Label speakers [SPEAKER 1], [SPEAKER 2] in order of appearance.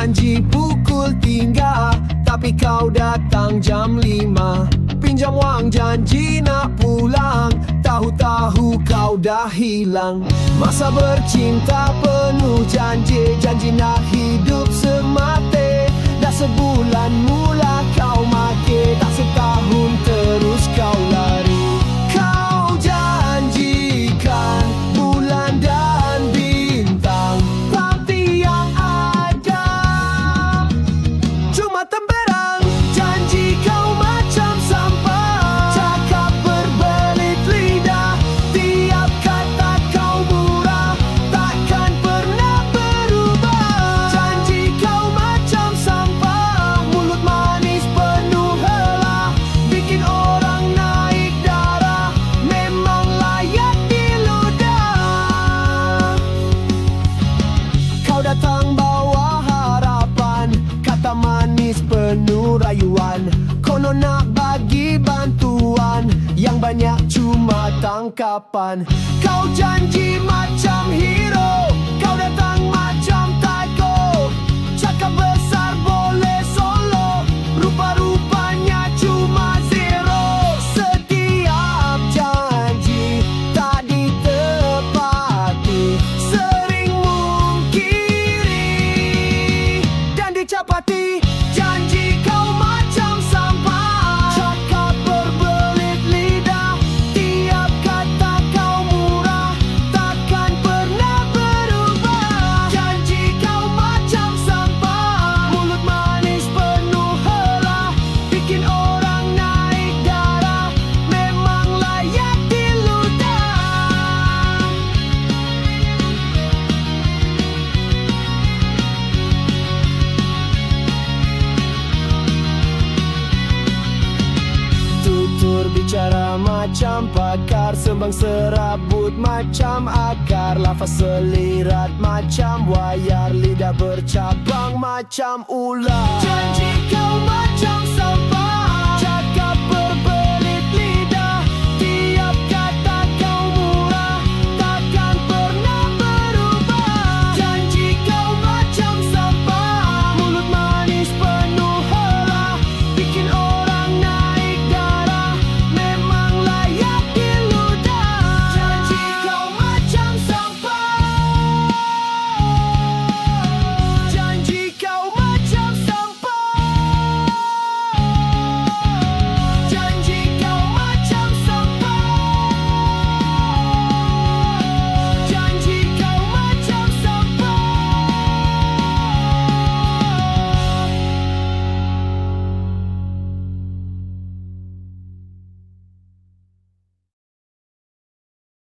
[SPEAKER 1] janji pukul tiga, Tapi kau datang jam lima. Pinjam wang janji nak pulang. Tahu-tahu kau dah hilang. Masa bercinta penuh janji Janji nak hilang. tangkapan Kau janji macam berbicara macam pakar Sembang serabut macam akar Lafaz selirat macam wayar Lidah bercabang macam ular. Janji kau